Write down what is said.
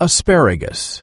asparagus.